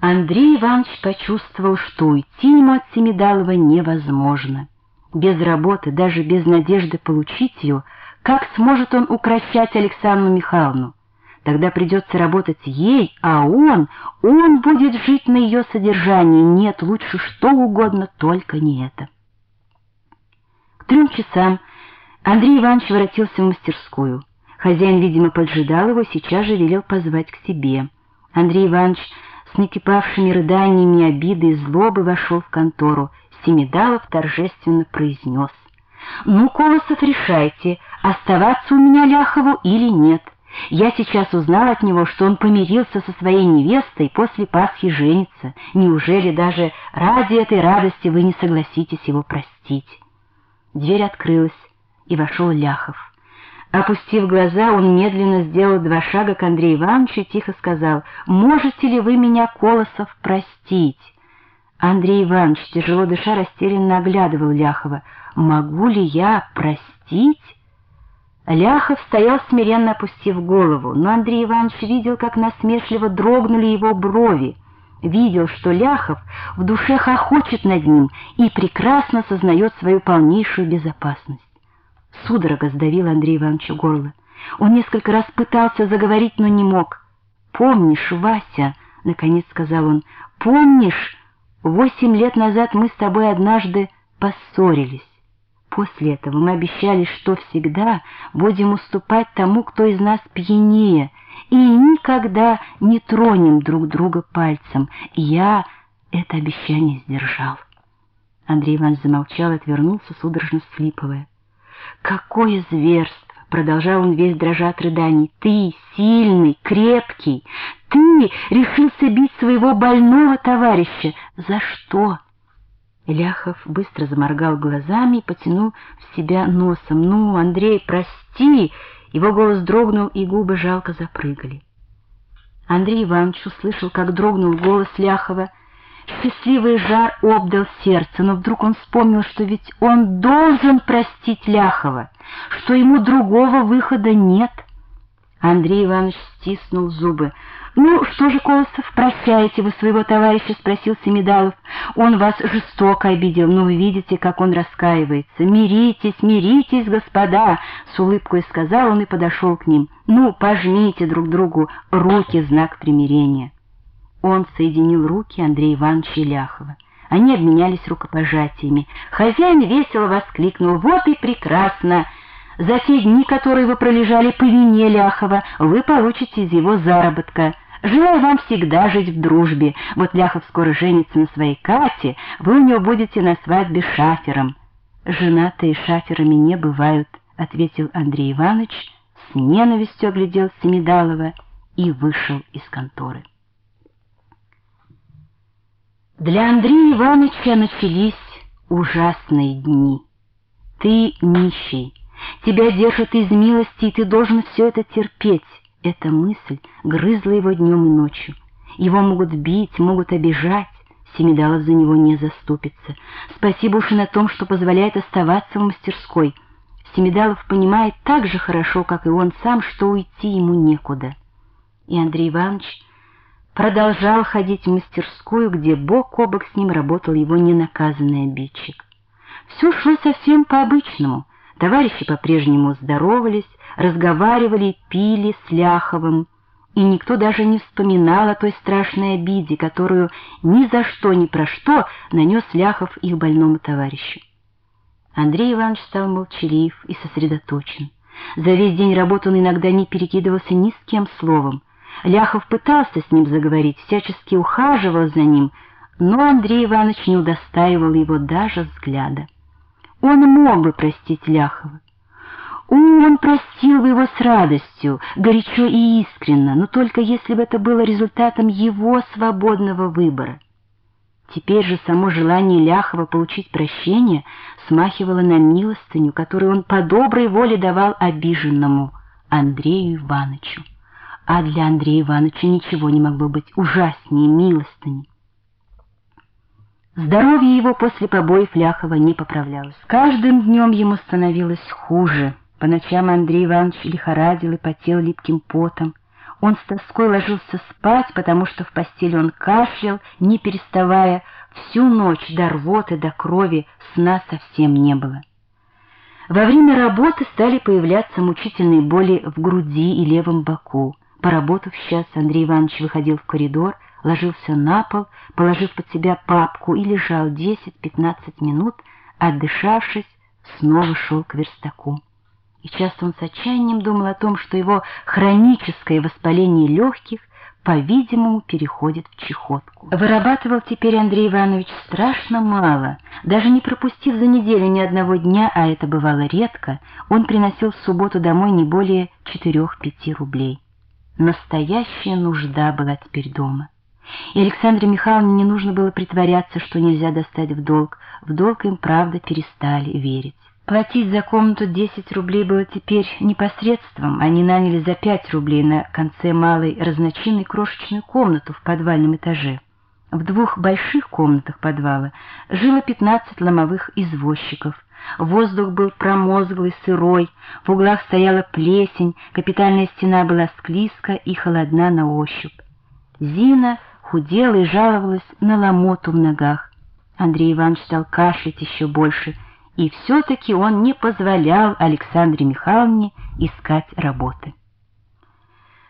Андрей Иванович почувствовал, что уйти ему от Семидалова невозможно. Без работы, даже без надежды получить ее, как сможет он укращать Александру Михайловну? Тогда придется работать ей, а он, он будет жить на ее содержании. Нет, лучше что угодно, только не это. К трем часам Андрей Иванович воротился в мастерскую. Хозяин, видимо, поджидал его, сейчас же велел позвать к себе. Андрей Иванович с накипавшими рыданиями обиды и злобы вошел в контору. Семидалов торжественно произнес. «Ну, Колосов, решайте, оставаться у меня Ляхову или нет. Я сейчас узнал от него, что он помирился со своей невестой после Пасхи женится. Неужели даже ради этой радости вы не согласитесь его простить?» Дверь открылась, и вошел Ляхов. Опустив глаза, он медленно сделал два шага к Андрею Ивановичу и тихо сказал, «Можете ли вы меня, Колосов, простить?» Андрей Иванович, тяжело дыша, растерянно оглядывал Ляхова. «Могу ли я простить?» Ляхов стоял смиренно опустив голову, но Андрей Иванович видел, как насмешливо дрогнули его брови, видел, что Ляхов в душе хохочет над ним и прекрасно сознает свою полнейшую безопасность. Судорога сдавила Андрея Ивановича горло. Он несколько раз пытался заговорить, но не мог. «Помнишь, Вася?» — наконец сказал он. «Помнишь, восемь лет назад мы с тобой однажды поссорились. После этого мы обещали, что всегда будем уступать тому, кто из нас пьянее, и никогда не тронем друг друга пальцем. Я это обещание сдержал». Андрей Иванович замолчал и отвернулся, судорожно всхлипывая. Какое зверство! Продолжал он весь дрожа от рыданий. Ты сильный, крепкий. Ты решился бить своего больного товарища. За что? Ляхов быстро заморгал глазами и потянул в себя носом. «Ну, Андрей, прости!» Его голос дрогнул, и губы жалко запрыгали. Андрей Иванович услышал, как дрогнул голос Ляхова, Счастливый жар обдал сердце, но вдруг он вспомнил, что ведь он должен простить Ляхова, что ему другого выхода нет. Андрей Иванович стиснул зубы. «Ну, что же, Колосов, прощаете вы своего товарища?» — спросил Семидалов. «Он вас жестоко обидел, но вы видите, как он раскаивается. Миритесь, миритесь, господа!» — с улыбкой сказал он и подошел к ним. «Ну, пожмите друг другу руки, знак примирения». Он соединил руки Андрея Ивановича Ляхова. Они обменялись рукопожатиями. Хозяин весело воскликнул. «Вот и прекрасно! За те дни, которые вы пролежали по вине Ляхова, вы получите из его заработка. Желаю вам всегда жить в дружбе. Вот Ляхов скоро женится на своей Кате, вы у него будете на свадьбе шафером». «Женатые шаферами не бывают», — ответил Андрей Иванович, с ненавистью оглядел Семидалова и вышел из конторы. Для Андрея Ивановича начались ужасные дни. Ты нищий, тебя держат из милости, и ты должен все это терпеть. Эта мысль грызла его днем и ночью. Его могут бить, могут обижать. Семидалов за него не заступится. Спасибо уж и на том, что позволяет оставаться в мастерской. Семидалов понимает так же хорошо, как и он сам, что уйти ему некуда. И Андрей Иванович продолжал ходить в мастерскую, где бок о бок с ним работал его ненаказанный обидчик. Все шло совсем по-обычному. Товарищи по-прежнему здоровались, разговаривали, пили с Ляховым, и никто даже не вспоминал о той страшной обиде, которую ни за что, ни про что нанес Ляхов их больному товарищу. Андрей Иванович стал молчалив и сосредоточен. За весь день работы он иногда не перекидывался ни с кем словом, Ляхов пытался с ним заговорить, всячески ухаживал за ним, но Андрей Иванович не удостаивал его даже взгляда. Он мог бы простить Ляхова. Он простил бы его с радостью, горячо и искренно, но только если бы это было результатом его свободного выбора. Теперь же само желание Ляхова получить прощение смахивало на милостыню, которую он по доброй воле давал обиженному Андрею Ивановичу а для Андрея Ивановича ничего не могло быть ужаснее милостыни. Здоровье его после побоев Ляхова не поправлялось. Каждым днем ему становилось хуже. По ночам Андрей Иванович лихорадил и потел липким потом. Он с тоской ложился спать, потому что в постели он кашлял, не переставая, всю ночь до рвоты, до крови сна совсем не было. Во время работы стали появляться мучительные боли в груди и левом боку. Поработав час, Андрей Иванович выходил в коридор, ложился на пол, положив под себя папку и лежал 10-15 минут, отдышавшись, снова шел к верстаку. И часто он с отчаянием думал о том, что его хроническое воспаление легких по-видимому, переходит в чехотку. Вырабатывал теперь Андрей Иванович страшно мало. Даже не пропустив за неделю ни одного дня, а это бывало редко, он приносил в субботу домой не более 4-5 рублей. Настоящая нужда была теперь дома. И Александре Михайловне не нужно было притворяться, что нельзя достать в долг. В долг им, правда, перестали верить. Платить за комнату 10 рублей было теперь непосредством. Они наняли за 5 рублей на конце малой разночинной крошечную комнату в подвальном этаже. В двух больших комнатах подвала жило 15 ломовых извозчиков. Воздух был промозглый, сырой, в углах стояла плесень, капитальная стена была склизка и холодна на ощупь. Зина худела и жаловалась на ломоту в ногах. Андрей Иванович стал кашлять еще больше — и все-таки он не позволял Александре Михайловне искать работы.